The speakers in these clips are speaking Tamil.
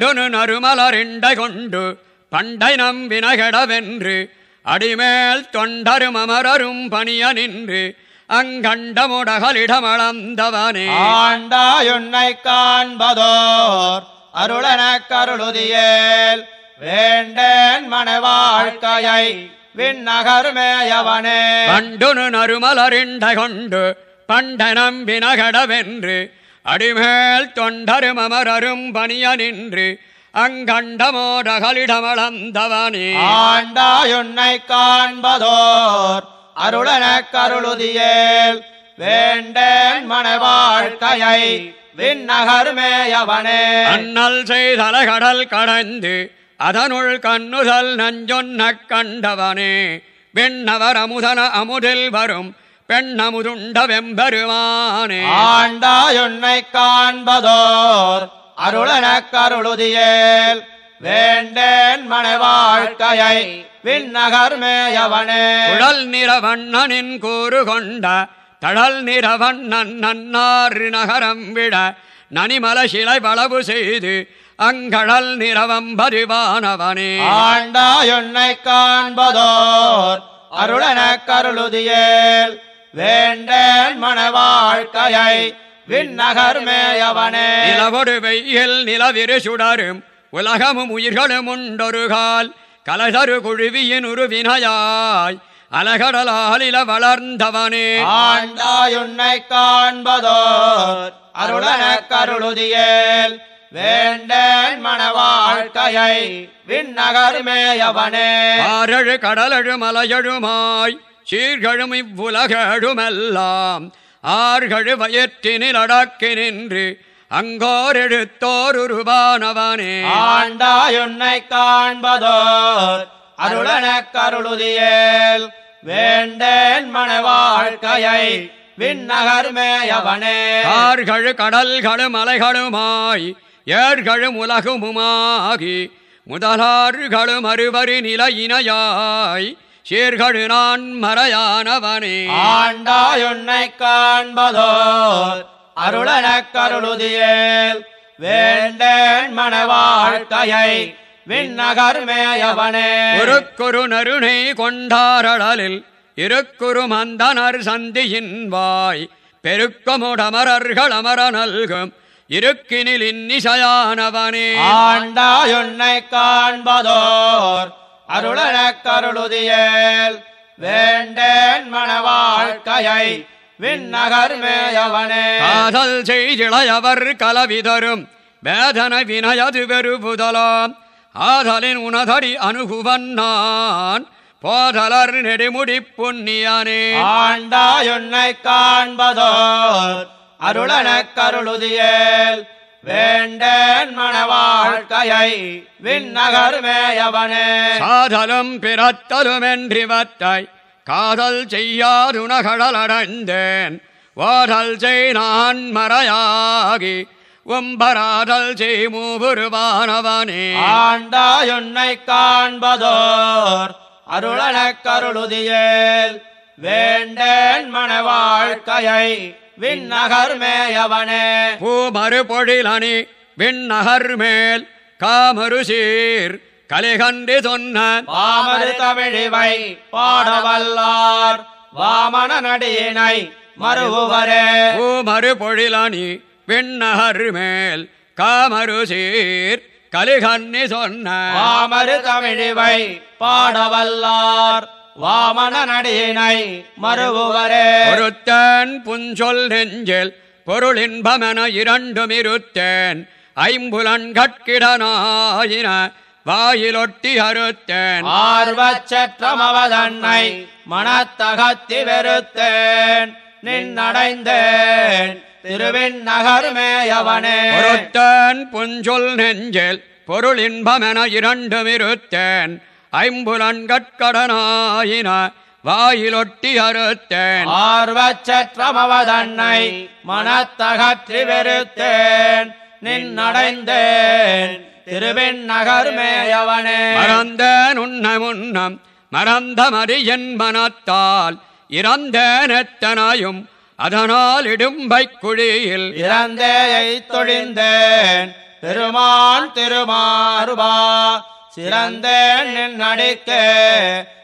பண்டுனு நறுமலரிண்டை கொண்டு பண்டை நம்பினகடவென்று அடிமேல் தொண்டரும் அமரரும் பணிய நின்று அங்கண்டமுடகலிடமளந்தவனே ஆண்டாயுன்னை காண்பதோர் அருளனக் கருளுதியேல் வேண்டேன் மன வாழ்க்கையை விண்ணகர் மேயவனே பண்டுனு நறுமலரிண்டை கொண்டு பண்டை நம்பினகடவென்று அடிமேல் தொண்டரும் அமரரும் பணிய நின்று அங்கண்டமோடகலிடமளந்தவனே. ஆண்டாயுன்னை காண்பதோர் அருளனக் கருளுதியேல் வேண்டேன் மன வாழ்க்கையை விண்ணகர் மேயவனே அண்ணல் செய்தல கடல் கடந்து அதனுள் கண்ணுதல் நஞ்சொன்னக் கண்டவனே. வெண்ணவர் அமுதன அமுதில் வரும் பெண்ணமுதுண்ட வெம்பெருமானே ஆண்டாயுன்னை காண்பதோர் அருளனக் கருளுதியேல் வேண்டேன் மன வாழ்க்கையை விண்ணகர் மேயவனே குழல் நிறவண்ணனின் கூறு கொண்ட தழல் நிறவண்ணன் நன்னாறு நகரம் விட நனிமல சிலை வளவு செய்து அங்கழல் நிறவம்பரிவானவனே ஆண்டாயுன்னை காண்பதோர் அருளனக் கருளுதியேல் வேண்டேன் மன வாழ்க்கையை விண்ணகர் மேயவனே. நிலவொடு வெயில் நிலவிரு சுடரும் உலகமும் உயிர்களும் உண்டொருகால் கலதரு குழுவியின் உருவினையாய் அலகடலாலில வளர்ந்தவனே ஆண்டாயுன்னை காண்பதோர் அருளனக் கருளுதியேல். வேண்டேன் மன வாழ்க்கையை விண்ணகர் மேயவனே. ஆரழு கடலழு மலையழுமாய் சீர்கழும் இவ்வுலகழுமெல்லாம் ஆர்கழு வயற்றினில் அடக்கி நின்று அங்கோர் எடுத்தோர் உருவானவனே. ஆண்டாயுன்னை காண்பதோர் அருளனக் கருளுதியேல் வேண்டேன் மன வாழ்க்கையை விண்ணகர் மேயவனே ஆர்களு கடல்களும் மலைகளுமாய் ஏர்களும் உலகுமுமாகி முதலாறுகளும் அறுவரு நிலையினையாய் சீர்கழு நான் மறையானவனே ஆண்டாயுன்னை காண்பதோர் அருளனக் கருளுதியேல் வேண்டேன் மன வாழ்க்கையை விண்ணகர் மேயவனே. ஒருக்குரு நருணை கொண்டாரடலில் இருக்குரு மந்தனர் சந்தியின் வாய். பெருக்கமுடமரர்கள் அமர நல்கும் இருக்கினில் இன்னிசையானவனே. ஆண்டாயுன்னை காண்பதோர் அருளனக் கருளுதியேல் வேண்டேன் மன வாழ்க்கையை விண்ணகர் மேயவனே காதல் செய்திளையவர் கலவிதரும் வேதன வினயது வெறுபுதலாம். ஆதலின் உனதடி அணுகுவன் நான் போதலர் நெடுமுடி புண்ணியானே. ஆண்டாயுன்னை காண்பதோர் அருளனக் கருளுதியேல் வேண்டேன் மன வாழ்க்கையை விண்ணகர் மேயவனே. சாதலும் பிறத்தலுமென்றிவத்தை காதல் செய்யாதுனகடலடைந்தேன் ஓதல் செய் நான் மறையாகி உம்பராதல் செய் மூபுருவானவனே ஆண்டாயுன்னை காண்பதோர் அருளனக் கருளுதியேல். வேண்டேன் மன வாழ்க்கையை விண்ணகர் மேயவனே பூமறு பொழிலணி விண்ணகர் மேல் காமரு சீர் கலிகன்றி சொன்ன பாமரு தமிழிவை பாடவல்லார் வாமன நடியினை மறுவுவரே பூமறு பொழிலணி விண்ணகர் மேல் காமரு சீர் கலிகன்னி சொன்ன பாமரு தமிழிவை பாடவல்லார் வாமன நடியினை மறுவுவரே. பொறுத்தேன் புஞ்சொல் நெஞ்சில் பொருளின்பமென இரண்டும் இருத்தேன். ஐம்புலன் கட்கிடனாயின வாயிலொட்டி அறுத்தேன். ஆர்வச்சற்றமவதன்னை மனத்தகத்தி வெறுத்தேன். நின்னடைந்தேன் திருவின் நகர் மேயவனே பொறுத்தேன் புஞ்சொல் நெஞ்சில் பொருளின்பமென இரண்டும் இருத்தேன். ஐம்புலன் கட்கடனாயின வாயிலொட்டி அறுத்தேன். ஆர்வச்சற்றமவதன்னை மனத்தகற்றி வெறுத்தேன் நின்னடைந்தேன். திருவின் நகர் மேயவனே மறந்தேன் உன்ன முன்னம் மறந்த மறியன் மனத்தால். இறந்தேன் எத்தனாயும் அதனால் இடும்பை குழியில். இறந்தேயை தொழிந்தேன். பெருமான் திருமாறுபா சிறந்தேன் நின் அடிக்கே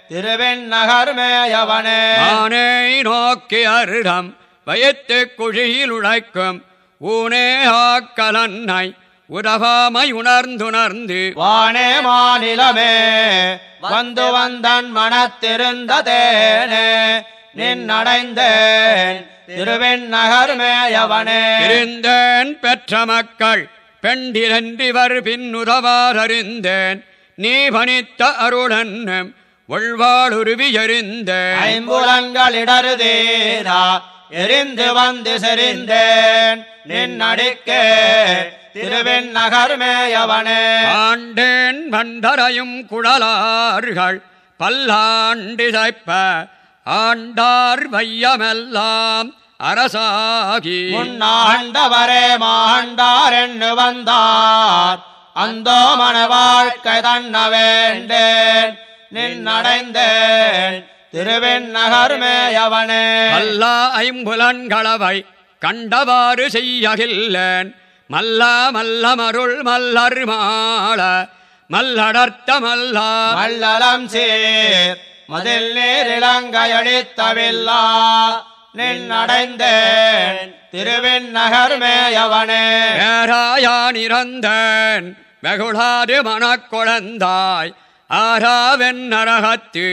திருவெண்ணகர் மேயவனே ஆனை நோக்கி அருடம் வயத்து குழியில் உழைக்கும் ஊனே ஆக்கலன்னை உதவாமை உணர்ந்துணர்ந்து வானே மாநிலமே வந்து வந்தன் மனத்திருந்ததேனே நின்னடைந்தேன் திருவெண்ணகர் மேயவனே இருந்தேன் பெற்ற மக்கள் பெண்டிரன்றிவர் பின்னுதவாதறிந்தேன் நீ பணித்த அருளன்னம் ஒழ்வாளுருவி எறிந்தேன் ஐம்புலன்களிடருதேரா எரிந்து வந்து செறிந்தேன். நின்னடிக்கே திருவெண்ணகர் மேயவனே ஆண்டேன் வண்டரையும் குழலார்கள் பல்லாண்டு சைப்ப ஆண்டார் வையமெல்லாம் அரசாகி. முன்னாண்டவரே மாண்டார் என்று வந்தார். அந்தோ மன வாழ்க்கை தன்ன வேண்டேன். நின்னடைந்தேன். திருவெண்ணகர் மேயவனே மல்லா ஐம்புலன்களவை கண்டவாறு செய்யகில்லேன். மல்லா மல்ல மருள் மல்லர் மாள மல்லடர்த்த மல்லா. மல்லலம் சீர் மதில் நீர் இளங்கையடித்தவில்லா நின்னடைந்தேன். திருவெண்ணகர் மேயவனே பேராயான் இறந்தேன் வெகுளாது மனக்குழந்தாய் ஆராவென் நரகத்து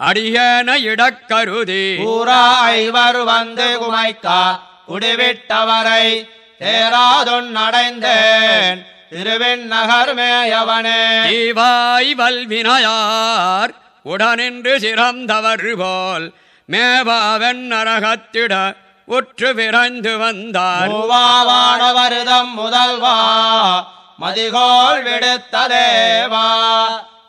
அடியேன இடக்கருதி கூறாய்வர் வந்து குமைக்கா குடிவிட்டவரை தேராதொன் அடைந்தேன். திருவெண்ணகர் மேயவனே தீவாய் வல்வினையார் உடனின்று சிறந்தவர் போல் மேவாவென் நரகத்திட உற்று விரைந்து வந்தார். மூவாவானவருதம் முதல்வா மதிகோள் விடுத்த தேவா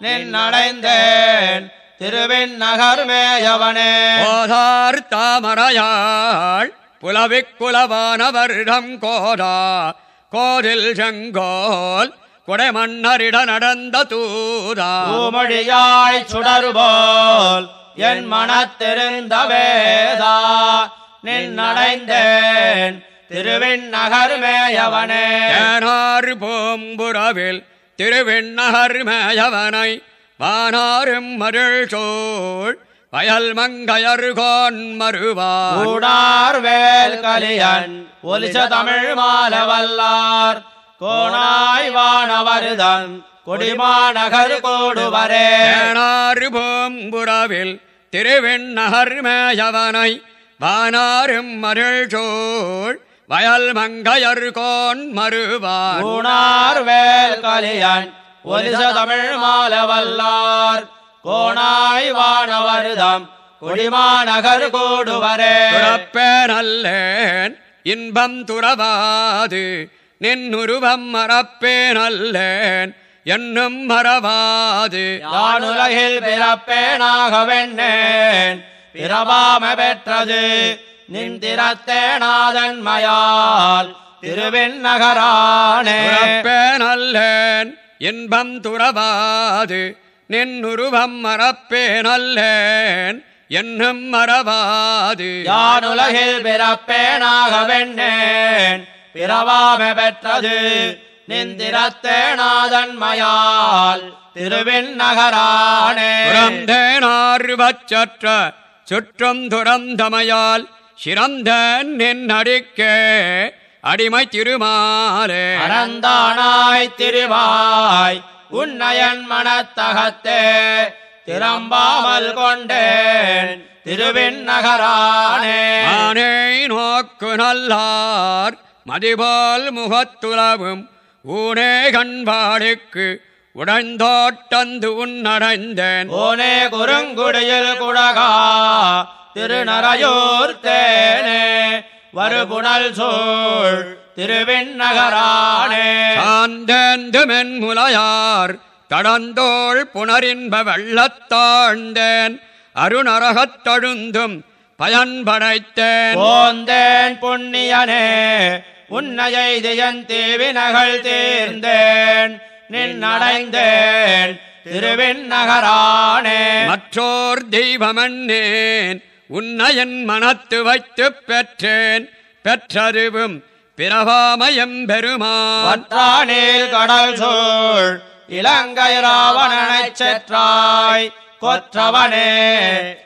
நின்னடைந்தேன் திருவெண்ணகர் மேயவனே. போதார் தாமரையாள் புலவிக் குலவானவரிடம் கோதா கோதில் செங்கோல் குடைமன்னரிட நடந்த தூதா. பூமொழியாய் சுடருபோல் என் மனத்திருந்த வேதா நின்னடைந்தேன் திருவெண்ணகர் மேயவனே தேனார் பூம்புறவில் திருவெண்ணகர் மேயவனை வானாரும் மருள் சோழ் வயல் மங்கையர்கோன் மறுவார் வேல் கலியன் ஒலிச தமிழ் மாலவல்லார். கோணாய் வானவருதன் கொடிமாநகர் கோடுவரே. பூம்புறவில் திருவெண்ணகர் மேயவனை வானாரும் மருள் சோழ் வயல் மங்கையர்கோன் மறுவார். கூணார் வேல் கலியன் ஒலிச தமிழ் மாலவல்லார். கோணாய் வானவருதம் கொடிமாநகர் கோடுவரே. துறப்பேனல்லேன் இன்பம் துறவாது. நின்னுருவம் மறப்பேனல்லேன் என்னும் மறவாது. யானுலகில் பிறப்பேனாக வெண்ணேன் பிறவாம பெற்றது நின் திறத்தேனாதன்மையால் திருவெண்ணகரானே. துறப்பேனல்லேன் இன்பம் துறவாது. நின்னுருவம் மறப்பேனல்லேன் என்னும் மறவாது. யானுலகில் பிறப்பேனாக வெண்ணேன் பிறவாம பெற்றது நிந்திரத்தேனாதன்மையால் திருவெண்ணகரானே துறந்தேனார்வச்சற்ற சுற்றும் துறந்தமையால் சிறந்த நின் அடிக்கே அடிமை திருமாலே. அறந்தானாய் திருவாய் உன்னயன் மனத்தகத்தே திறம்பாமல் கொண்டேன் திருவெண்ணகரானே ஆனை நோக்கு நல்லார் மதிபோல் முகத்துலவும் ஊனே கண்பாடுக்கு. உடைந்தோட்டந்து உன்னடைந்தேன். ஓனே குறுங்குடியில் குடகா திருநரையூர் தேனே வருபுணல் சூழ் திருவெண்ணகரானே. சாந்தேந்து மென்முலையார் தடந்தோள் புனரின்ப வெள்ளத்தாழ்ந்தேன் அருணரகத்தழுந்தும் பயன்படைத்தேன் போந்தேன் புண்ணியனே உன்னையை தீவினகள் தீர்ந்தேன். நின்னடைந்தேன் திருவெண்ணகரானே. மற்றோர் தெய்வமன்னேன் உன்னை என் மனத்து வைத்துப் பெற்றேன். பெற்றதுவும் பிறவாமயம் பெருமான் வற்றானேல் கடல் சூழ் இலங்கை ராவணனைச் செற்றாய். கொற்றவனே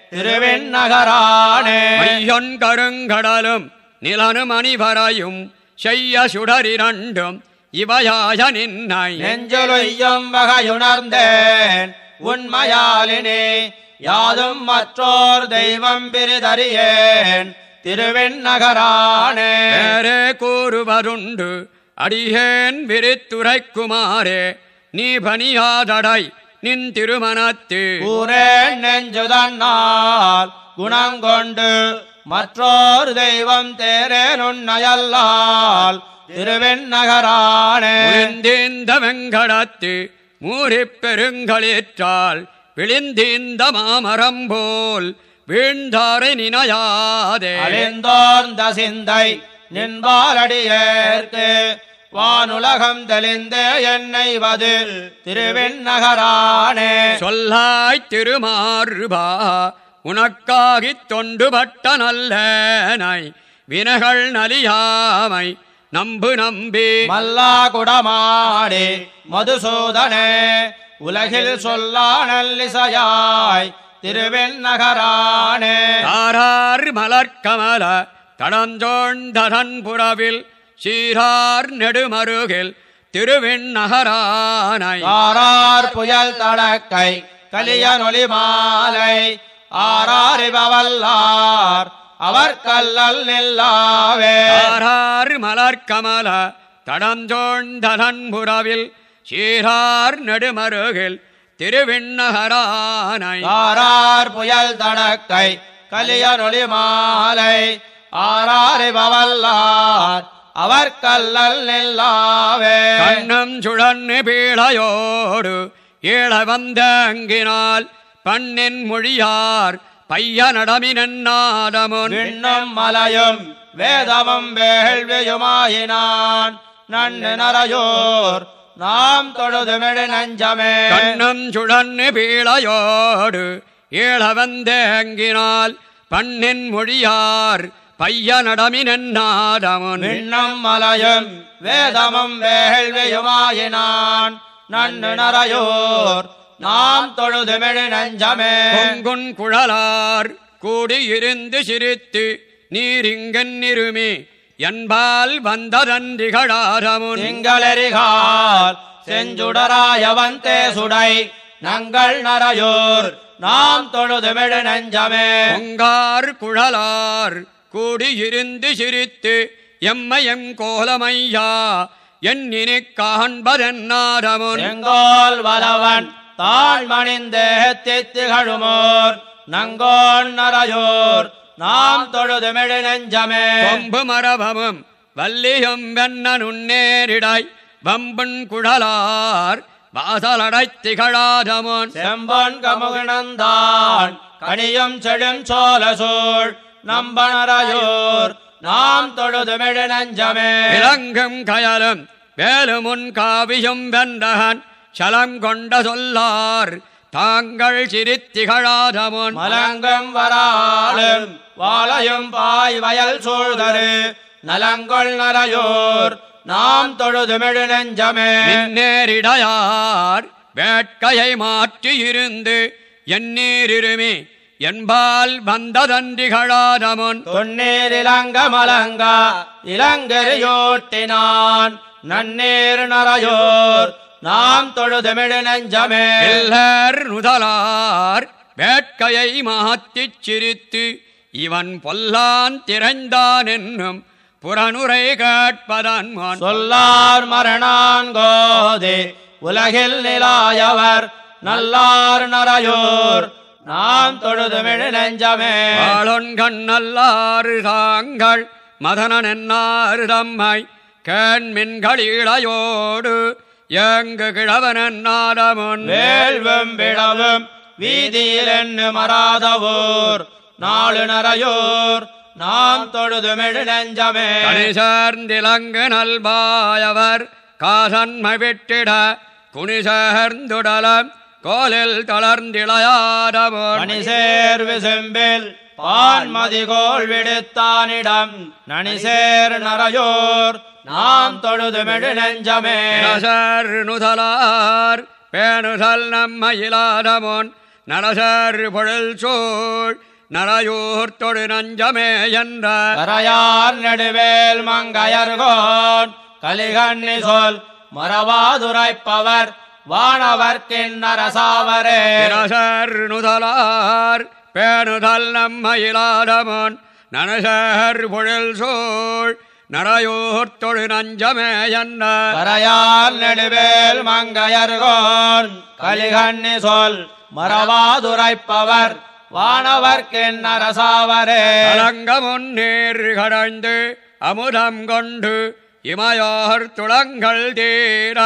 திருவெண்ணகரானே. மையொன் கருங்கடலும் நிலனும் அணிவரையும் செய்ய சுடரிரண்டும் இவையாய நின்னை. நெஞ்சொலுய்யும் வகையுணர்ந்தேன். உண்மையாலினே யாதும் மற்றோர் தெய்வம் பிரிதறியேன் திருவெண்ணகரானே. வேறே கூறுவதுண்டு அடியேன் விரித்துரைக்குமாறே. நீ பணியாதடை நின் திருமணத்து. கூறேன் நெஞ்சுதன்னால் குணங்கொண்டு மற்றோர் தெய்வம் தேரேன் உன்னையல்லால் திருவெண்ணகரானே. விழுந்தீந்த வெங்கடத்து மூரிப் பெருங்களிற்றால் விழிந்தீந்த மாமரம் போல் வீழ்ந்தாரை நினையாதே. அழிந்தோர்ந்த சிந்தை நின்பாலடியேற்கு வானுலகம் தெளிந்தே என்னை வது திருவெண்ணகரானே. சொல்லாய் திருமாறுபா உனக்காகித் தொண்டுபட்ட நல்லனை வினகள் நலியாமை நம்பு நம்பி. மல்லா குடமாடி மதுசூதனே உலகில் சொல்லா நல்லிசையாய் திருவெண்ணகரானே. தாரார் மலர்க்கமல தடந்தோண்டதன் புறவில் சீரார் நெடுமருகில் திருவெண்ணகரானை ஆரார் புயல் தடக்கை கலியனொலி மாலை ஆராரிபவல்லார் அவர் கல்லல் நில்லாவே. தாரார் மலர்க்கமல தடந்தோண்டதன் புறவில் சீரார் நெடுமருகில் திருவெண்ணகரானை. ஆரார் புயல் தடக்கை கலியனொலி மாலை ஆராரிபவல்லார் அவர் கல்லல் நில்லாவே. கண்ணம் சுழன்னு பீழையோடு ஏழ வந்த பண்ணின் மொழியார் பையனடமினநாதமுன் விண்ணும் மலையும் வேதமும் வேள்வியுமாயினான். நன்னு நரையோர் நாம் தொழுதுமிழ் நஞ்சமே. கண்ணம் சுழன்னு பீழையோடு ஏழ வந்த அங்கினால் பண்ணின் மொழியார் பையனடமினநாதமுன் விண்ணும் மலையும் வேதமும் வேள்வியுமாயினான். நன்னு நரையோர் நாம் தொழுதுமிழ் நஞ்சமே. பொங்குன் குழலார் கூடியிருந்து சிரித்து நீரிங்கன் இருமி என்பால் வந்ததன்றிகழாரமுன் திங்களெறிகால் செஞ்சுடராயவன் சுடை நங்கள் நரையோர் நாம் தொழுதுமிழ் நஞ்சமே. பொங்கார் குழலார் கூடியிருந்து சிரித்து எம்மையம் கோலமையா எண்ணினி காண்பதென்னாரமுன் செங்கோல் வலவன் தாழ்மணிந்தேத்தி திகழுமோர் நங்கோன் நரையோர் நாம் தொழுதுமிழ் நெஞ்சமே. கொம்பு மரபமும் வல்லியும் வெண்ண நுண்ணேரிடாய் வம்புன் குழலார் வாசலடைத் திகழாதமுன். செம்பொன் கமுகணந்தான் கனியும் செழும் சோழசூழ் நம்பனரையோர் நாம் தொழுதுமிழ் நெஞ்சமே. விலங்கும் கயலும் வேலுமுன் காவியும் வென்றகன் சலங்கொண்ட சொல்லார் தாங்கள் சிரித்திகழாதமுன் மலங்கம் வராளும் வாழையும் பாய் வயல் சூழ்தரு நலங்கொள் நரையோர் நாம் தொழுதுமிழ் நெஞ்சமே. நேரிடையார் வேட்கையை மாற்றி இருந்து எண்ணீரிருமி என்பால் வந்ததன்றிகழாதமுன் தொன்னீர் இலங்க மலங்க இளங்கரியோட்டினான் நன்னீர் நரையோர் நாம் தொழுதுமிழ் நெஞ்சமே. எல்லார் நுதலார் வேட்கையை மாற்றிச் சிரித்து இவன் பொல்லான் திரைந்தான் என்னும் புறனுரை கேட்பதன் சொல்லார் மரணாங்கோதே உலகில் நிலாயவர் நல்லார் நரையோர் நாம் தொழுதுமிழ் நெஞ்சமே. வாழொன்கண் நல்லாறு தாங்கள் மதனன் என்னாறு தம்மை கேண்மின்களிடையோடு எங்கு கிழவன் நாடமுன் வேள்வும் விழவும் வீதியில் எண்ணு மராதவோர் நாலு நரையோர் நாம் தொழுதுமிழ் நெஞ்சமே. கனி சேர்ந்திலங்கு நல்பாயவர் காசன்மை விட்டிட குனி சேர்ந்துடலம் கோலில் தளர்ந்திளையாடமுன் பணி சேர்வு செம்பில் பான்மதிகோள் விடுத்தானிடம் நனிசேர் நரையோர். நாம் தொழுது மெடு நெஞ்சமே. நரசர் நுதலார் பேணுதல் நம்மயிலாதமோன் நரசர் பொழில் சூழ் நரையூர் தொடு நஞ்சமே என்ற. கரையார் நெடுவேல் மங்கையர்கோன். கலிகண்ணி சொல் மறவாதுரைப்பவர் வானவர்க்கின் நரசர் நுதலார் பேணுதல் நம்மயிலாதமோன் நரசர் பொழில் சூழ் நரையூர் தொடு நஞ்சமே என்ற கரையார் நெடுவேல் மங்கையர்கோன் கலிகண்ணி சொல் மறவாதுரைப்பவர் வானவர்க்கின் அரசாவரே அலங்கமுன்னேர் கடைந்து அமுதம் கொண்டு இமையோர் துளங்கள் தீர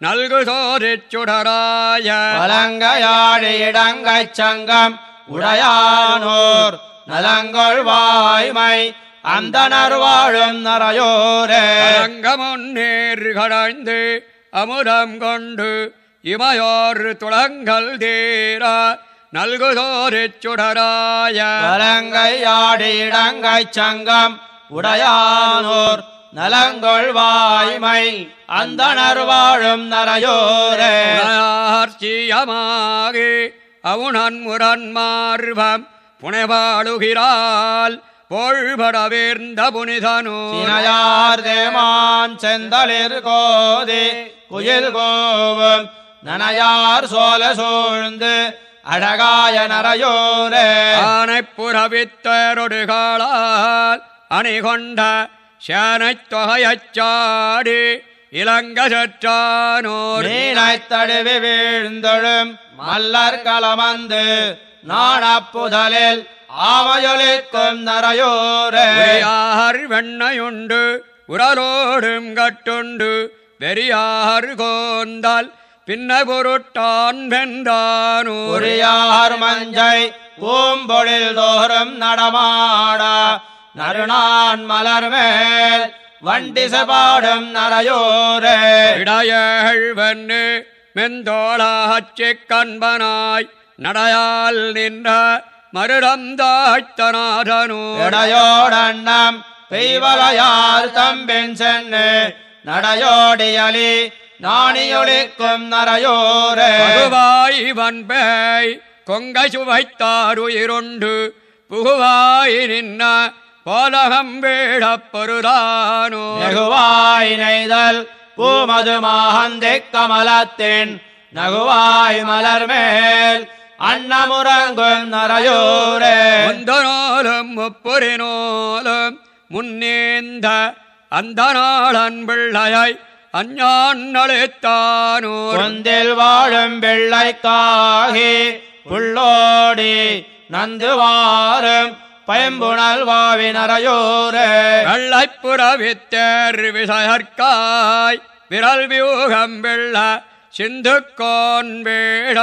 நல்கு சோதிச் சுடராய வலங்கையாடி இடங்கைச் சங்கம் உடையானோர் நலங்கொள் வாய்மை அந்தனர் வாழும் நரையோரே அலங்கமுன்னேர் கடைந்து அமுதம் கொண்டு இமையோர் துளங்கள் தீர நல்கு சோதிச் சுடராய வலங்கையாடி இடங்கைச் சங்கம் உடையானோர் நலங்கொள் வாய்மை அந்தனர் வாழும் நரையோரே ஆர்ச்சியமாகி அவுணன் முரண்மார்பம் புனைவாழுகிறாள் பொழ்படவேர்ந்த புனிதனூர் தேமான் செந்தளிர் கோதி குயில் கோவும் நனையார் சோல சூழ்ந்து அழகாய நரையோரே. ஆனைப்புறவித்தரொடு காளால் அணிகொண்ட சேனைத் தொகையச் சாடி இளங்க சற்றானோர் மீனைத் தழுவி வீழ்ந்தொழும் மல்லர் கலமந்து நாணப்புதலில் ஆமையொலிக்கும் நரையோரே. உரியார் வெண்ணையுண்டு உரலோடும் கட்டுண்டு வெறியார் கோந்தால் பின்ன பொருட்டான் வென்றானூர். உரியார் மஞ்சை பூம்பொழில் தோறும் நடமாட நறுநான் மலர் மேல் வண்டிசை பாடும் நரையோரே. இடையள் வெண்ணு மெந்தோளாச்சிக் கண்பனாய் நடையால் நின்ற மருடம் தாய்த்தநாதனூர் இடையோடண்ணம் பெய்வலையார் தம்பின் சென்னு நடையோடியலி நாணியொலிக்கும் நரையோரே. பகுவாய் வன்பேய் கொங்கை சுவைத்தாருயிருண்டு புகுவாய் நின்ன போலகம் வீழப் பொருதானூர் நெகுவாய் நெய்தல் பூமது மாகந்திக் கமலத்தின். நகுவாய் மலர் மேல் அன்னமுறங்கும் நரையோரே. முந்தனோலும் முப்புரினோலும் முன்னேந்த அந்த நாளன் பிள்ளையை அஞ்ஞான் அழைத்தானூர் கொந்தில் வாழும் வெள்ளைக்காகி புள்ளோடி நந்து வாரும் பயம்புணல் வாவி நரையோரே வெள்ளைப்புறவித்தேர் விசயற்காய் விரல் வியூகம் வெள்ள சிந்துக்கோன் வேட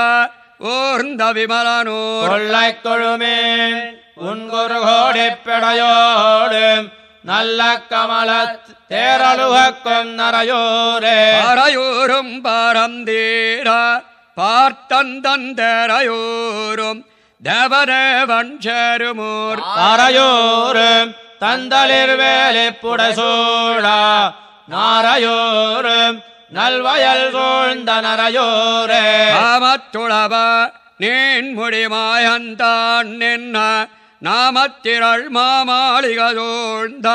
ஊர்ந்த விமலனூர். கொள்ளை கொழுமேன் உன்குரு கோடி பிடையோடும் நல்ல கமல தேரலுகக்கும் நரையோரே பாரையூரும் பாரந்தீர பார்த்தந்தந்தரையூரும் தேவதேவன் சேருமூர் தாரையோரும் தந்தளிர் வேலி புடசூழா. நாரையோரும் நல்வயல் சூழ்ந்த நரையோரே நாமத்துளவ நீன்முடி மாயந்தான் நின்ன நாமத்திரள் மாமாளிக சூழ்ந்த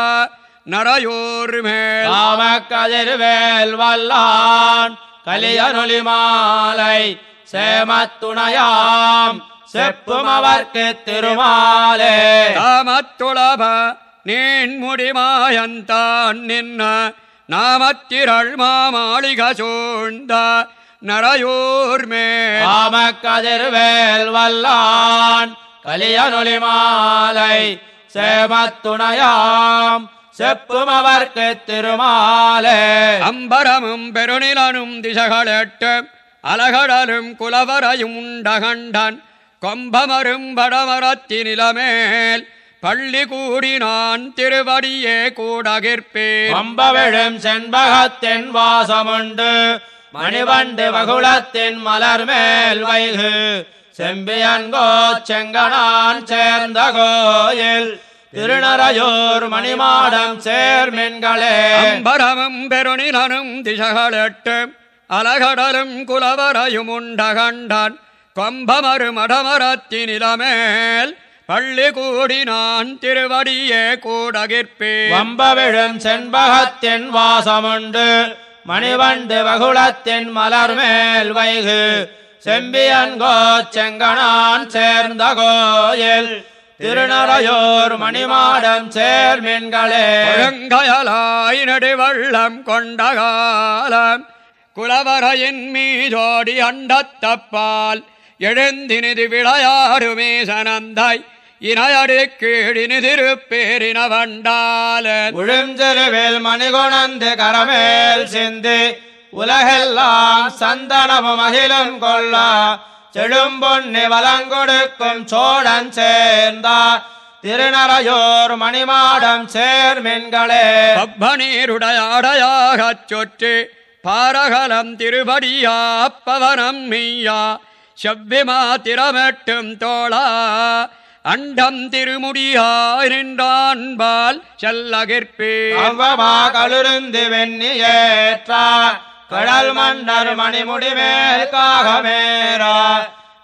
நரையூர் மேல் காமக்கதிர்வேல் வல்லான் கலியனொலி மாலை சேமத்துணையாம். செப்பும் அவர்க்கு திருமாலே. நாமத்துளவ நீன்முடி மாயந்தான் நின்ன நாமத்திரள் மாமாளிக சூழ்ந்த நரையூர் மேல். காமக்கதிர்வேல் வல்லான் கலியனொலி மாலை சேமத்துணையாம் செப்பும் அவர்க்கு திருமாலே. அம்பரமும் பெருநிலனும் திசகளெட்டு அலகடலும் குலவரையும் உண்டகண்டன் கொம்பமரும் வடமரத்தினிலமேல் பள்ளி கூடினான் திருவடியே கூடகிற்பேன். பம்பவிழும் செண்பகத்தின் வாசமுண்டு மணிவண்டு வகுளத்தின் மலர் மேல் வைகு செம்பியன்கோ செங்கனான் சேர்ந்த கோயில் திருநரையூர் மணிமாடம் சேர்மின்களே அம்பரமும் பெருநிலனும் திசகளெட்டு அலகடலும் குலவரையும் உண்டகண்டான். கொம்பமரு மடமரத்தினிலமேல் பள்ளி கூடினான் திருவடியே கூடகிற்பேன். வம்பவிழும் செண்பகத்தின் வாசமுண்டு மணிவண்டு வகுளத்தின் மலர் மேல் வைகு செம்பியன்கோ செங்கனான் சேர்ந்த கோயில் திருநரையூர் மணிமாடம் சேர்மின்களே ஒழுங்கயலாய் நடுவள்ளம் கொண்ட காலம் குலவரையின் மீதோடி அண்டத்தப்பால் எழுந்தினிது விளையாடுமே சனந்தாய் இணையடு கீழினு திருப்பேரின வண்டாலன் உழுஞ்செருவில் மணிகுணந்து கரமேல் சிந்து உலகெல்லாம் சந்தனமும் அகிலும் கொள்ள செழும்பொன்னி வலங்கொடுக்கும் சோழன் சேர்ந்தா திருநரையோர் மணிமாடம் சேர்மின்களே பப்பனீருடையாடையாகச் சொற்று பாரகலம் திருபடியாப்பவனம் மெய்யா செவ்விமா திறமெட்டும் தோளா. அண்டம் திருமுடியாய் நின்றான்பால் செல்லகிற்பே. அவ்வமா கலுருந்து வெண்ணியேற்றா கடல் மன்னர் மணிமுடி மேல் காகமேரா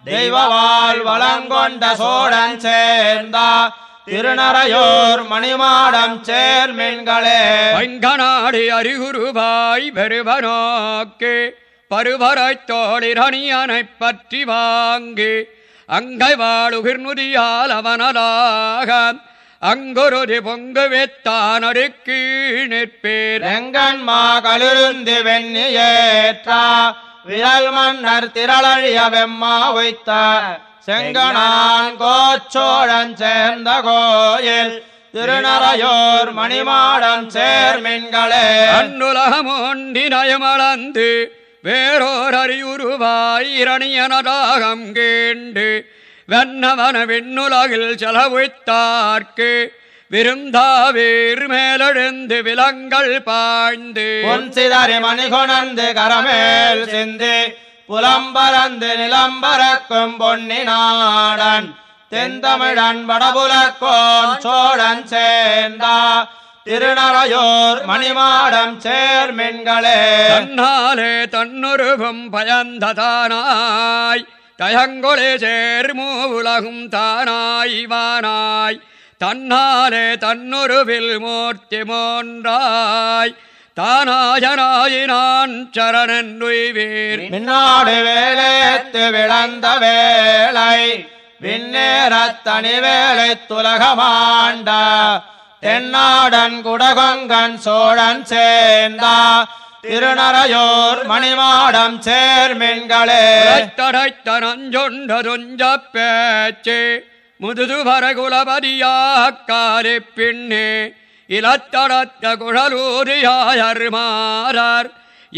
தெய்வவாள் வளங்கொண்ட சோழன் சேர்ந்தா. திருநரையோர் மணிமாடம் சேர்மின்களே. பங்கனாடி அறிகுருவாய் பெருவனோக்கு பருவரைத் தோழிரணியனைப் பற்றி வாங்கு. அங்கை வாழுகிர்முதியால் அவனலாக. அங்குருதி பொங்கு வெத்தானடுக்கு நிற்பேர் ரெங்கன்மா கலிருந்து வெண்ணியேற்றா. விரல் மன்னர் திரளழிய வெம்மா வைத்த செங்கனான் கோச்சோழன் சேர்ந்த கோயில். திருநரையோர் மணிமாடம் சேர்மின்களே. அன்னுலகமோண்டினயமளந்து வேறோர் அறியுருவாயிரணியனதாகம் கேண்டு வெண்ணவன விண்ணுலகில் செலவுத்தார்க்கு விருந்தாவீர் மேலெழுந்து விலங்கள் பாய்ந்து. பொன் சிதறி மணிகொணந்து கரமேல் சிந்து புலம்பரந்து நிலம்பரக்கும் பொன்னி நாடன் தென்தமிழன் வடபுலக்கோன் சோழன் சேர்ந்தா திருநரையோர் மணிமாடம் சேர்மின்களே. தன்னாலே தன்னுருவும் பயந்ததானாய். தயங்கொளே சேர்மூ உலகும் தானாய் வானாய். தன்னாலே தன்னுருவில் மூர்த்தி மோன்றாய். தானாயனாயினான் சரணன்றுய்வீர் மின்னாடு வேலேத்து விளந்த வேளை விண்ணேறத் தனி வேலை துலகமாண்ட தென்னாடன் குடகொங்கன் சோழன் சேர்ந்தா திருநரையோர் மணிமாடம் சேர்மின்களே. துஞ்ச பேச்சு முதுது வரகுலபதியாக்காரி பின்னே இலத்தடத்த குழலூதியாயர் மாறார்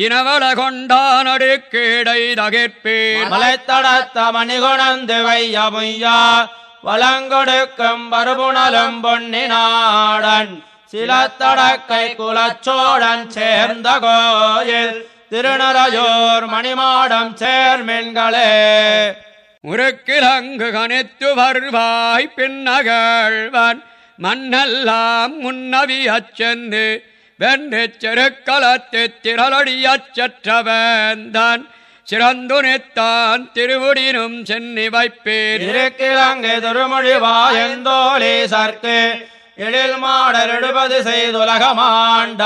இனவள கொண்டானடு கீடை தகிர்ப்பீர். மலைத்தடத்த மணிகுணந்து வையமுய்யா வளங்கொடுக்கும் பருபுணலும் பொன்னினாடன். சிலத்தடக்கை குலச்சோழன் சேர்ந்த கோயில் திருநரையோர் மணிமாடம் சேர்மின்களே. முறுக்கிலங்கு கணித்து வருவாய் பின்னகழ்வன் மண்ணெல்லாம் முன்னவி சென்று வென்று செருக்களத்து திரளடியச் சற்றவந்தான். சிறந்துணித்தான் திருவுடினும் சென்னி வைப்பீர் இருக்கிழங்கு திருமொழி வாயந்தோழி சர்க்கு எழில் மாடல் எடுபது செய்துலகமாண்ட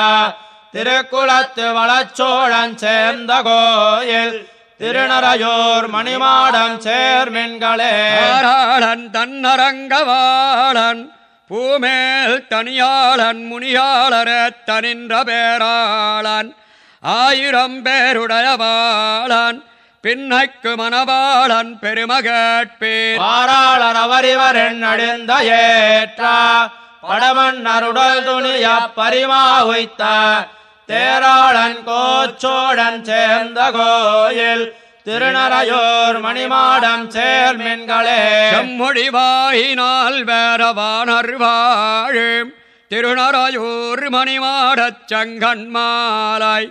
திருக்குளத்து வளச்சோழன் சேர்ந்த கோயில் திருநரையோர் மணிமாடம் சேர்மின்களே. ஆராளன் தன்னரங்கவாளன் பூமேல் தனியாளன் முனியாளர தனின்ற பேராளன். ஆயிரம் பேருடையவாளன் பின்னைக்கு மணவாளன் பெருமகட்பேர். பாராளர் அவரிவரின் அழிந்த ஏற்றா படமன்னருடல் துணிய பரிமா உய்த்த தேராளன் கோச்சோழன் சேர்ந்த கோயில் திருநரையோர் மணிமாடம் சேர்மின்களே செம்மொழிவாயினால் வேறவானர் வாழும் திருநரையூர் மணிமாடச் சங்கன்மாலாய்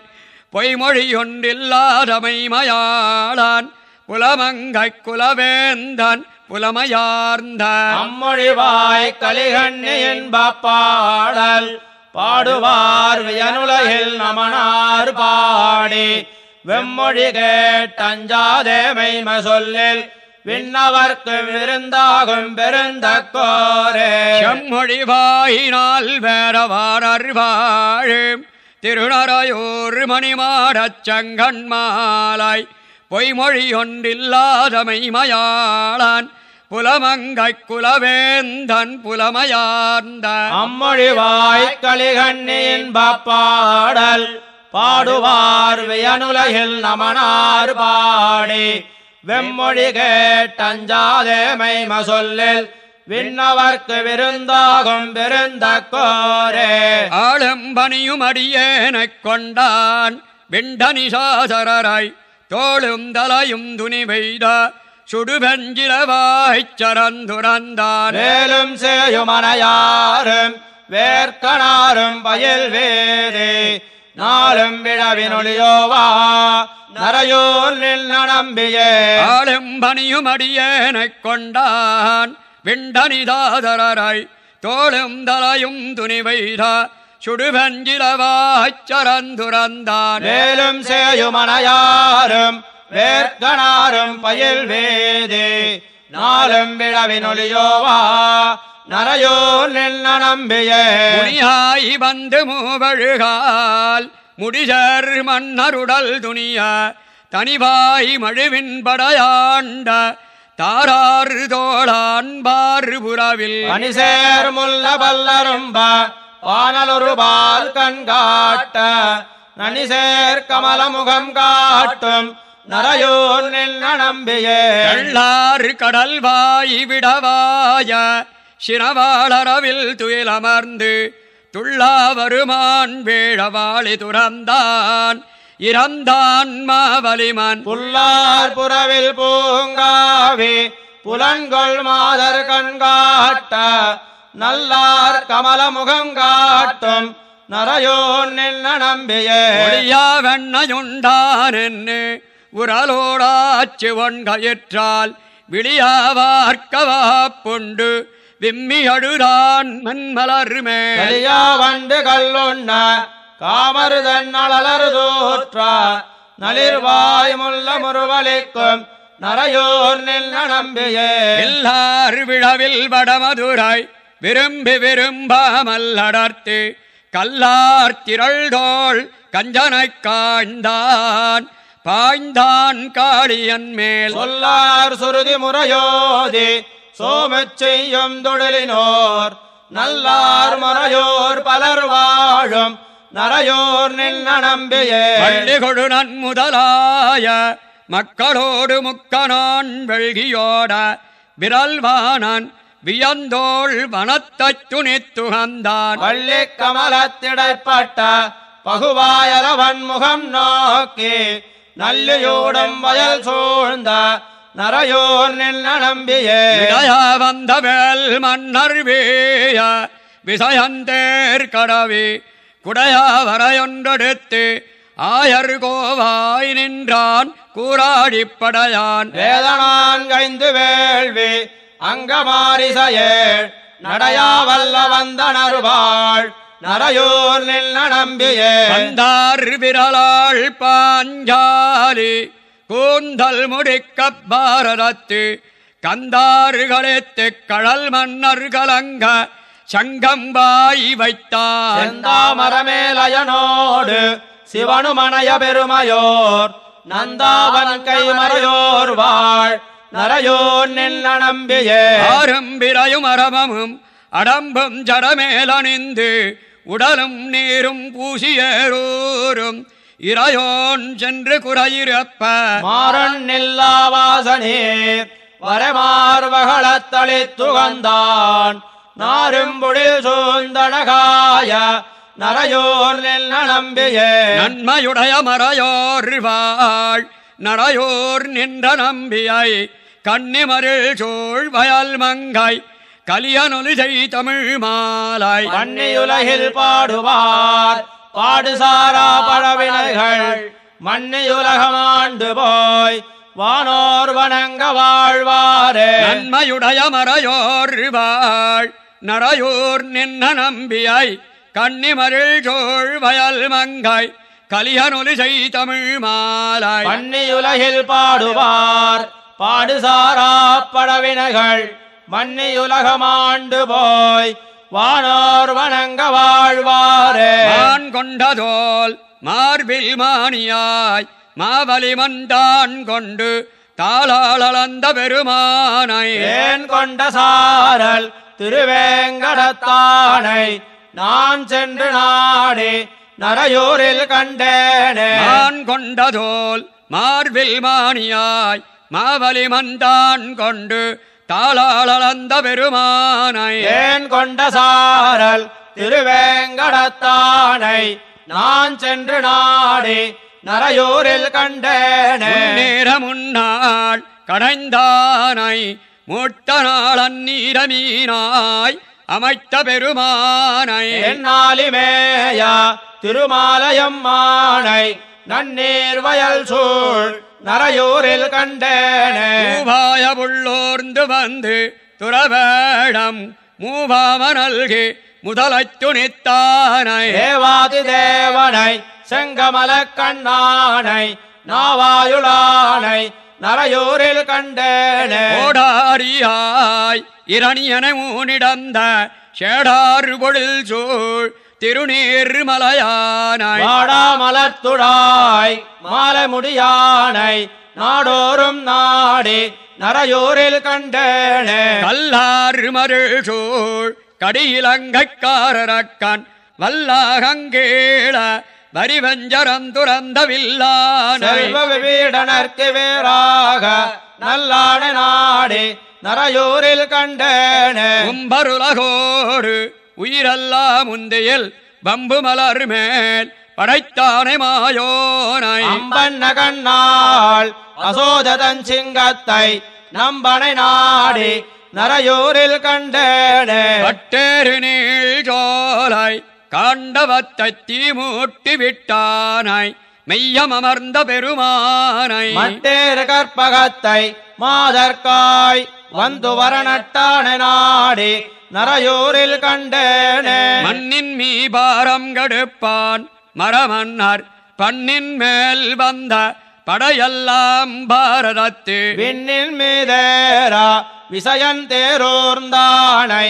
பொய்மொழியொன்றில்லாதமை மயாளான் புலமங்கை குலவேந்தன் புலமையார்ந்த அம்மொழிவாய் கலிகண்ணி என்பாடல் பாடுவார் வியனுலகில் நமனார் பாடி. வெம்மொழி கேட்டஞ்சாதேமை சொல்லில் விண்ணவர்க்கு விருந்தாகும் பெருந்தக்கோரே. செம்மொழிவாயினால் வேறவாரர்வாழ் திருநறையூர் மணிமாடச் செங்கண்மாலாய் பொய்மொழி ஒன்றில்லாதமை மயாளான் புலமங்கை குலவேந்தன் புலமையார்ந்த அம்மொழிவாய் கலிகண்ணியின் பாப்பாடல் பாடுவார் வியனுலகில் நமனார் பாடி வெம்மொழி கேட்டஞ்சாதேமை மசொல்லில் விண்ணவர்க்கு விருந்தாகும் பெருந்தக்கோரே ஆளம்பனியும் அடியேனைக் கொண்டான் விண்டனிசாசரராய் தோளும் தலையும் துணி பெய்த சுடுபெஞ்சிலவாய்ச் சரந்துரந்தான் மேலும் சேயுமனையாரும் வேர்க்கனாரும் பயில் வேதே. நாளும் விழவினொழியோவா நரையோர் நில் நம்பியே ஆளும்பனியும் அடியேனைக் கொண்டான் விண்டனிதாதரராய் தோளும் தலையும் துணி பெய்த சுடுபெஞ்சிலவாய்ச் சரந்துரந்தான் மேலும் சேயுமனையாரும் வேர்க்கனாரும் பயில் வேதே நாளும் விழவினொழியோவா நரையோர் நில் நம்பியே முனியாய் வந்து மூவழுகால் முடிசர் மன்னருடல் துணிய தனிவாய் மழுவின் படையாண்ட தாராறு தோளான் பாறு புறவில். பனிசேர் முல்ல பல்லரும்ப வானலொரு பால் கண்காட்ட நனிசேர் கமல முகம் காட்டும் நரையோர் நம்பியே கள்ளாறு கடல் வாய் விடவாய சினவாளரவில் துயிலமர்ந்து துள்ளா வருமான் வேழவாளி துறந்தான். இறந்தான் மாவலிமன் புல்லார் புறவில் பூங்காவி புலன்கொள் மாதர் கண்காட்ட நல்லார் கமல முகம் காட்டும் நரையோர் நில் நம்பியே ஒளியா வெண்ணையுண்டான் என்று உரலோடாச்சு ஒன்கயிற்றால் விழியாவார்க்கவா புண்டு விம்மி அழுதான் மண்மலர்மே வண்டு கல்லுண்ண காமருதன் நளலரு தோற்ற நளிர்வாய் முல்ல முருவலிக்கும் நரையோர் நில் நம்பியே எல்லார் விழவில் வடமதுராய் விரும்பி விரும்பாமல் அடர்த்து கல்லார் திரள்தோள் கஞ்சனைக் காய்ந்தான். பாய்ந்தான் காளியன் மேல். சொல்லார் சுருதி முறையோதி சோமச் செய்யும் தொழிலினோர். நல்லார் முறையோர் பலர் வாழும் நரையோர் நில் நம்பியே வள்ளி கொடு முதலாய மக்களோடு முக்கனான் வெள்கியோட விரல்வானான் வியந்தோள் வனத்தைத் துணித்துகந்தான் வள்ளி கமலத்திடைப்பட்ட பகுவாயலவன் முகம் நோக்கி நல்லியூடும் வயல் சூழ்ந்த நரையோர் நில் நம்பியே விடய வந்த வேல் மன்னர் வேய விசயந்தேர் கடவி குடையா வரையொன்றெடுத்து ஆயர் கோவாய் நின்றான் கூறாடிப்படையான். வேதனான் கைந்து வேள்வி அங்கமாரிசையேள் நடையா வல்ல வந்த நறுவாள் நரையோர் நில் நம்பியே வந்தார் விரலாள் பாஞ்சாலி கூந்தல் முடிக்கப் பாரதத்து கந்தாறுகளித்து கடல் மன்னர் கலங்க சங்கம்பாய் வைத்தான் செந்தாமரமேலயனோடு சிவனுமணைய பெருமையோர் நந்தாவன் கைமறையோர் வாழ் நரையோர் நில் நம்பியே ஆரம்பிரையும் அரவமும் அடம்பும் ஜடமேலணிந்து உடலும் நீரும் பூசியேரூரும் இறையோன் சென்று குறையிறப்ப. மாறன் நில்லாவாசனீர் வரமார்வகளத்தளித்துகந்தான் நாரும்புடில் சூழ்ந்தனகாய நரையோர் நில் நம்பியே நன்மையுடைய மறையோர் வாழ் நரையோர் நின்ற நம்பியை கன்னிமருள் சூழ் வயல் மங்கை கலியனொலி செய் தமிழ் மாலாய். மன்னியுலகில் பாடுவார் பாடுசாரா பழவினைகள் மன்னியுலகமாண்டு போய் வானோர் வணங்க வாழ்வாரே. நன்மையுடைய மறையோர் வாழ் நரையூர் நின்ன நம்பியை கன்னிமருள் சோழ் வயல் மங்காய் கலியனொலி செய் தமிழ் மாலாய். மன்னியுலகில் பாடுவார் பாடுசாரா படவினைகள் மன்னியுலகமாண்டு போய் வானோர் வணங்க வாழ்வாரே. கொண்டதோல் மார்பில் மானியாய் மாவலி மண்டான் கொண்டு தாளாளந்த பெருமானை. ஏன் கொண்ட சாரல் திருவேங்கடத்தானை நான் சென்று நாடி நரையூரில் கண்டேனே. மான் கொண்டதோல் மார்பில் மானியாய் மாவலி மண்டான் கொண்டு தாளாளந்த பெருமானை. ஏன் கொண்ட சாரல் திருவேங்கடத்தானை நான் சென்று நாடி நரையூரில் கண்டேனே முன்னேற முன்னாள் கடைந்தானை மூட்ட நாள் அந்நீரமீனாய் அமைத்த பெருமானை. என்னாலிமேயா திருமாலயம் மானை நன்னீர் வயல் சூழ் நரையூரில் கண்டேனே மூவாய புள்ளோர்ந்து வந்து துறவேடம் மூவாம நல்கி முதலைத் துணித்தானை தேவாதி தேவனை செங்கமல கண்ணானை நாவாயுளானை நரையூரில் கண்டேனே. ஓடாரியாய் இரணியன ஊனிடந்த சேடாறு பொழில் சூழ் திருநீர் மலையானாய் வாடாமலத்துடாய் மாலை முடியானை நாடோறும் நாடி நரையூரில் கண்டேனே. கல்லாறு மருள் சூழ் கடியிலங்கைக்காரரக்கன் வல்லாகங்கேள வரிவஞ்சரம் துறந்த வில்லானை செல்வ விபீடனர்க்கு வேறாக நல்லான நாடி நரையூரில் கண்டேனே. கும்பருலகோடு உயிரெல்லாம் முந்தையில் பம்பு மலர் மேல் படைத்தானை மாயோனை. அம்பன்ன கண்ணாள் அசோததன் சிங்கத்தை நம்பனை நாடி நரையூரில் கண்டேனே. பட்டேறு நீள் ஜோலை காண்டவத்தை தீமூட்டி விட்டானை மெய்யம் அமர்ந்த பெருமானை மட்டேறு கற்பகத்தை மாதர்காய் வந்து வரநட்டான நாடி நரையூரில் கண்டேனே. மண்ணின் மீபாரம் கடுப்பான் மரமன்னர். பண்ணின் மேல் வந்த படையெல்லாம் பாரதத்து. விண்ணில் மீதேரா விசயன் தேரோர்ந்தானை.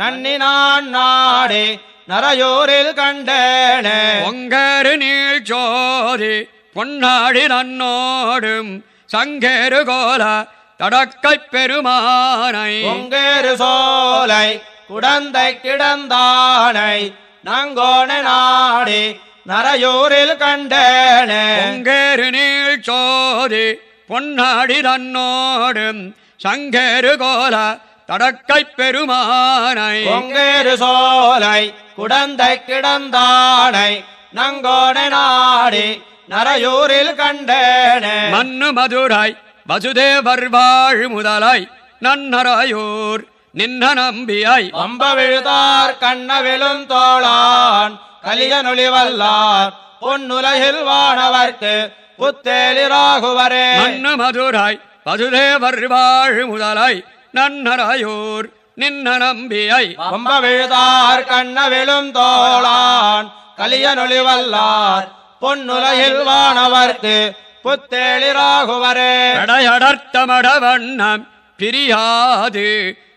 நன்னினான் நாடி நரையூரில் கண்டேனே. பொங்கரு நீள் ஜோதி பொன்னாடி நன்னோடும் சங்கேரு கோல தடக்கைப் பெருமானை. பொங்கேறு சோலை குடந்தை கிடந்தானை நங்கோண நாடி நரையூரில் கண்டேனே. பொங்கேரு நீள் ஜோதி பொன்னாடி நன்னோடும் சங்கேரு கோல தடக்கைப் பெருமானை. பொங்கேறு சோலை குடந்தை கிடந்தானை நங்கோண நாடி நரையூரில் கண்டேனே. மண்ணு மதுரை வசுதேவர் வாழ் முதலாய் நன்னராயூர் நின்ன நம்பியாய் வம்ப விழுதார் கண்ணவிலும் தோளான் கலியனொளி வல்லார் பொன்னுலகில் வானவர்க்கு புத்தேலிராகுவரே மண்ணு மதுரை வசுதேவர் வாழ் முதலாய் நன்னராயூர் நின்ன நம்பியாய் வம்ப விழுதார் கண்ணவிலும் தோளான் கலியனொளி வல்லார் பொன்னுலகில் வானவர்க்கு புத்தேலிராகுவரே படையடர்த்த மடவண்ணம் பிரியாது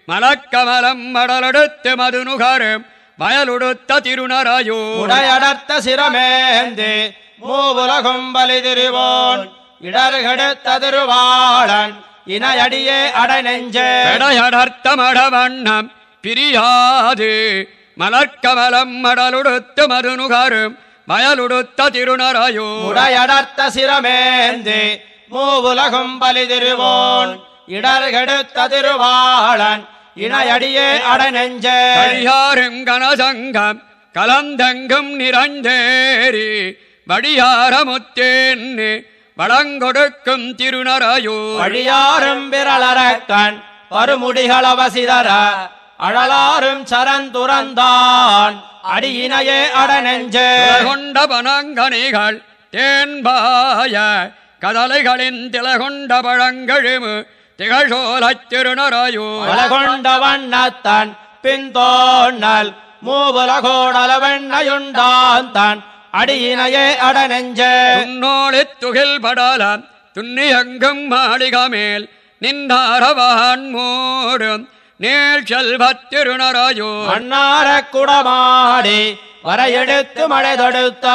மலக்கமலம் மடலெடுத்து மதுநுகரும் வயலுடுத்த திருநராயூர். உடையடர்த்த சிரமேந்தி மூவுலகும் பலி திரிவோன் இடர்கெடுத்த திருவாளன் இணையடியே அடைநெஞ்சே பெடையடர்த்த மடவண்ணம் பிரியாது. மலர்க்கமலம் மடலுடுத்து மதுநுகரும் வயலுடுத்த திருநராயூர். உடையடர்த்த சிரமேந்தி மூவுலகும் பலி திரிவோன். இடர்கெடுத்த திருவாளன் இணையடியே அடைநெஞ்சே கழியாரும் கனசங்கம் கலந்தெங்கும் நிறைந்தேறி வடியாரமுத்தேன்னு வளங்கொடுக்கும் திருநராயூர். வழியாரும் விரலரக்கண் பருமுடிகளவசிதர அழலாரும் சரந்துறந்தான் அடியினையே அடநெஞ்சே கொண்ட பனங்கனிகள் தேன்பாய கதலைகளின் திலகொண்ட பழங்கழுமு திகழ்சோலச் திருநராயூர். வளகொண்ட வண்ணத்தன் பின்தோண்ணல் மூவுலகோடல வெண்ணையுண்டான் தன். அடியினையே அடநெஞ்சே துன்னோளித் துகில் படலாம் துன்னியங்கும் மாளிகமேல் நின்றாரவான் மூடும் நீள் செல்வத் திருநராயூர் மன்னார குடமாடி வரையெடுத்து மழை தொடுத்த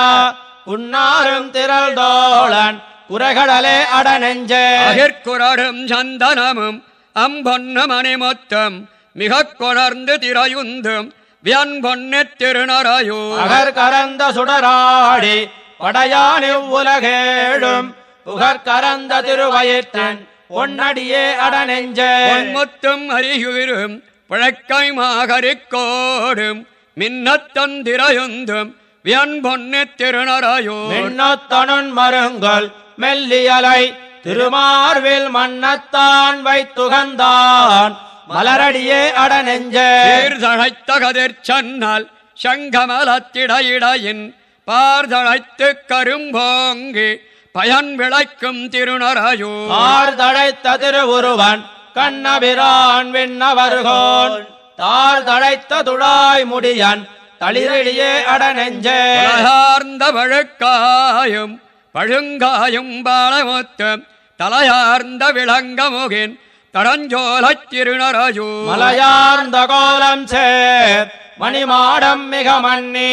உன்னாரும் திரள் தோழன் குறைகளே அடநெஞ்சே அகிர்குரரும் சந்தனமும் அம்பொன்னு மணிமொத்தம் மிகக் கொணர்ந்து திரையுந்தும் வியன் பொன்னித் திருநராயூர் அகர் கரந்த சுடராடி படையானி உலகேடும் புகர் கரந்த திருவயிற்றன் பொன்னடியே அடநெஞ்சே பொன்முத்தும் அரியுயிரும் புழக்கை மாகரிக்கோடும் மின்னத்தந்திரையுந்தும் வியன் பொன்னித் திருநராயூர் மின்னொத்தனுன் மருங்கல் மெல்லியலை திருமார்வில் மன்னத்தான் வைத்துகந்தான். மலரடியே அடநெஞ்சே சீர்தழைத்த கதிர் சன்னல் சங்கமலத்திடையிடையின் பார்தழைத்து கரும்போங்கி பயன் விளைக்கும் திருநராயூர். ஆர் தழைத்த திருவுருவன் கண்ணபிரான் விண்ணவர்கோன். தார் தழைத்த துழாய் முடியன் தளிரடியே அடநெஞ்சே தலையார்ந்த பழுக்காயும் பழுங்காயும் பாலமுத்தம் தலையார்ந்த விளங்கமுகின் தடஞ்சோலச் திருநராயூர் மலையார்ந்த கோலம் சேர் மணிமாடம் மிக மன்னி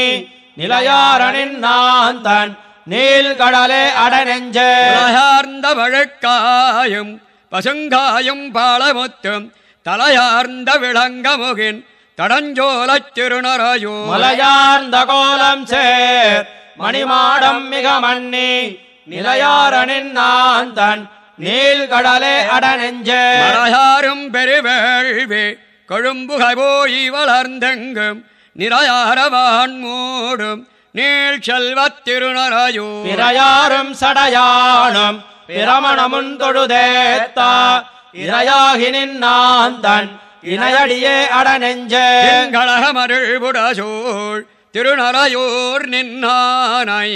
நிலையாரனின் நான் தன் நீல்கடலே அடநெஞ்சே. தலையார்ந்த பழுக்காயும் பசுங்காயும் பாலமுத்தும் தலையார்ந்த விளங்கமுகின் தடஞ்சோலச் திருநராயூர் மலையார்ந்த கோலம் சேர் மணிமாடம் மிக மன்னி நிலையாரனின் நான் தன் நீல்கடலே அடநெஞ்சே மலையாரும் பெருவேள்வி கொழும்புகை போய் வளர்ந்தெங்கும் நிறையாரவான் மூடும் நீள் செல்வத் திருநராயூர். பிறையாரும் சடையானும் பிரமணமுன் தொழுதேத்தா இரையாகி நின்னான் தன் இணையடியே அடநெஞ்சே கழகமருள்புடசூழ் திருநரையூர் நின்னானை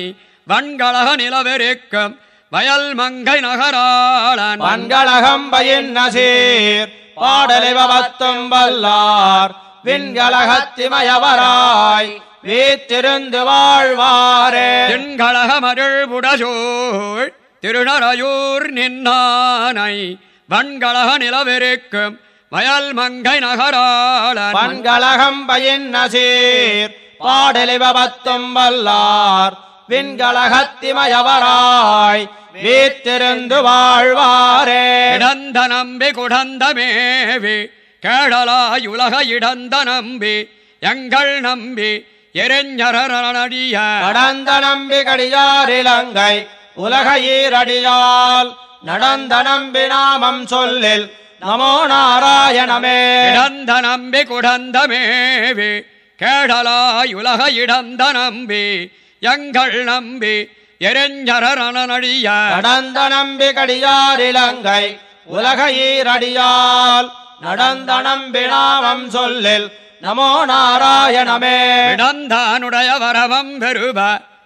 வன்கழக நிலவெருக்கம் வயல் மங்கை நகராளன் பன்கலகம் பயின் நசீர் பாடலிவத்தும் வல்லார் விண்கலகத்திமயவராய் வீத்திருந்து வாழ்வாரே. தென்கழகமருள்புடசூழ் திருநரையூர் நின்னானை வன்கழக நிலவெருக்கும் வயல் மங்கை நகராளன் பன்கலகம் பயின் நசீர் பாடலிவத்தும் வல்லார் விண்கலகத்திமயவராய் வீத்திருந்து வாழ்வாரே. இடந்த நம்பி குடந்த மேவி கேடலாய் உலக இடந்த நம்பி எங்கள் நம்பி எரிஞரடிய கடந்த நம்பி கடியார் இலங்கை உலக ஈரடியால் நடந்த நம்பி நாமம் சொல்லில் நமோ நாராயணமே. இடந்த நம்பி குடந்த மேவி கேடலாய் உலக இடந்த நம்பி எங்கள் நம்பி எரிஞரடிய கடந்த நம்பி கடியார் இலங்கை உலக ஈரடியால். நடந்த நம்பி நாமம் சொல்லில் நமோ நாராயணமே. இடந்தானுடைய வரவம் பெருப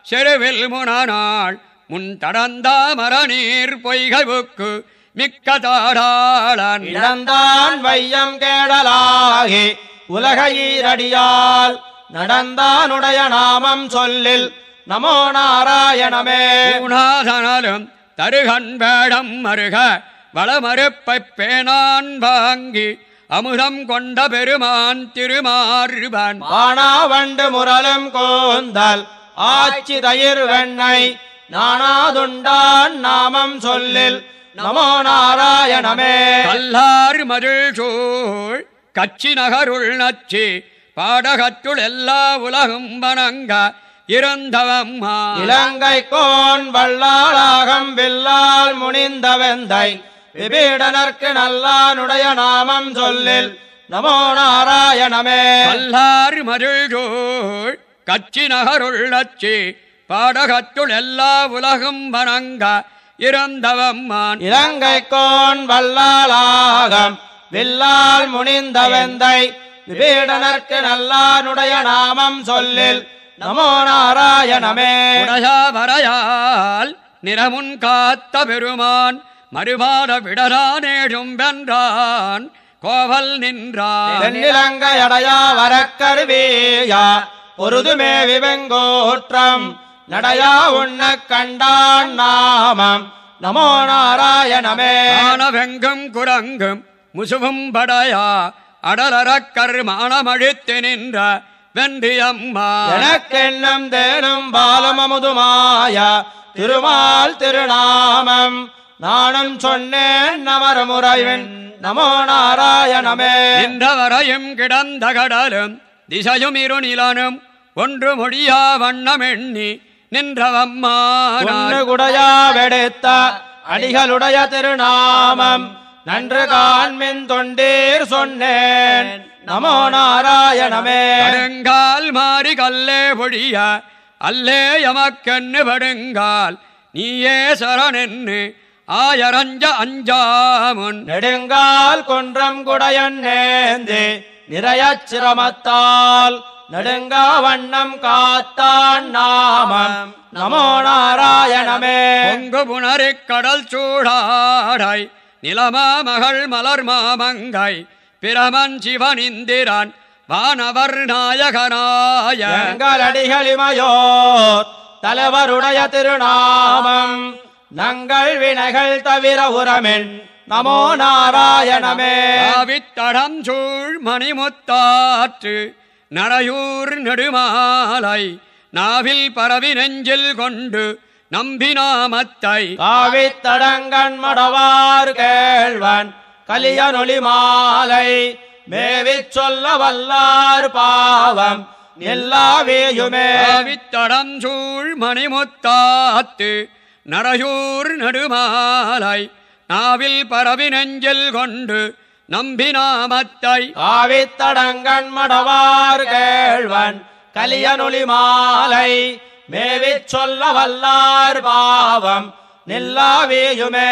செருவில் முனநாள் முன் தடந்தாமர நீர் பொய்கைவுக்கு மிக்க தாடாளன் இடந்தான் வையம் கேடலாகி உலக ஈரடியால். நடந்தானுடைய நாமம் சொல்லில் நமோ நாராயணமே. பூணாதனாலும் தருகன் வேடம் மருக வளமறுப்பைப் பேணான் வாங்கி அமுதம் கொண்ட பெருமான் திருமாறுவன் ஆனாவண்டு முரலும் கோந்தல் ஆச்சி தயிர் வெண்ணெய் நானாதுண்டான் நாமம் சொல்லில். நமோ நாராயணமே. கல்லார் மருள் சூழ் கச்சி நகருள் நச்சி பாடகத்துள் எல்லா உலகும் வணங்க இருந்தவம்மா இலங்கை கோன் வல்லாளாகம் வில்லால் முனிந்த வெந்தை விபீடனர்க்கு நல்லானுடைய நாமம் சொல்லில் நமோ நாராயணமே. கல்லார் மருள் சூழ் கச்சி நகருள் நச்சி பாடகத்துள் எல்லா உலகும் வணங்க இருந்தவம்மான் இலங்கை கோன் வல்லாளாகம் வில்லால் முனிந்த வெந்தை விபீடனர்க்கு நல்லானுடைய நாமம் சொல்லில் நமோ நாராயணமே. உடையாவரையால் நிறமுன் காத்த பெருமான் மறுபாட விடரானேழும் வென்றான். கோவல் நின்றான். தென்னிலங்கையடையா வரக்கருவேயா பொருதுமே விவங்கோற்றம். நடையா உண்ண கண்டான் நாமம். நமோ நாராயணமே. ஆனவெங்கும் குரங்கும் முசுவும் படையா அடலரக்கர் மானமழித்து நின்ற வென்றியம்மா எனக்கெண்ணம் தேனும் பாலும் அமுதுமாய திருமால் திருநாமம். நானும் சொன்னேன் நமரமுறைவன் நமோ நாராயணமே. நின்றவரையும் கிடந்த கடலும் திசையும் இருநிலனும் ஒன்று மொழியா வண்ணமெண்ணி நின்றவம்மானார் ஒன்று குடையா வெடித்த அடிகளுடைய திருநாமம். நன்று காண்மின் தொண்டீர் சொன்னேன். நமோ நாராயணமே. படுங்கால் மாறி கல்லே பொழிய அல்லே எமக்கென்னு படுங்கால் நீயே சரணென்னு ஆயரஞ்ச அஞ்சாமுன். நெடுங்கால் குன்றம் குடையன் நேந்தி நிறைய சிரமத்தால் நெடுங்கா வண்ணம் காத்தான் நாமம். நமோ நாராயணமே. பொங்கு புணரிக் கடல் சூடாடை நிலமா மகள் மலர் மாமங்கை பிரமன் சிவன் இந்திரன் வானவர் நாயகனாய எங்கள் அடிகளிமையோர் தலைவருடைய திருநாமம் நங்கள் வினைகள் தவிர உரமென் நமோ நாராயணமே. ஆவித்தடம் சூழ் மணிமுத்தாற்று நரையூர் நெடுமாலை நாவில் பரவி நெஞ்சில் கொண்டு நம்பினாமத்தை காவித்தடங்கண் மடவார் கேழ்வன் கலியனொளி மாலை மேவிச் சொல்ல வல்லார் பாவம் எல்லாவேயுமே ஆவித்தடம் சூழ் மணிமுத்தாத்து நரையூர் நெடுமாலை நாவில் பரவி நெஞ்சில் கொண்டு நம்பினாமத்தை காவித்தடங்கண் மடவார் கேழ்வன் கலியனொளி மாலை மேவிச் சொல்ல வல்லார் பாவம் நில்லாவேயுமே.